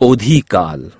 ओधी काल।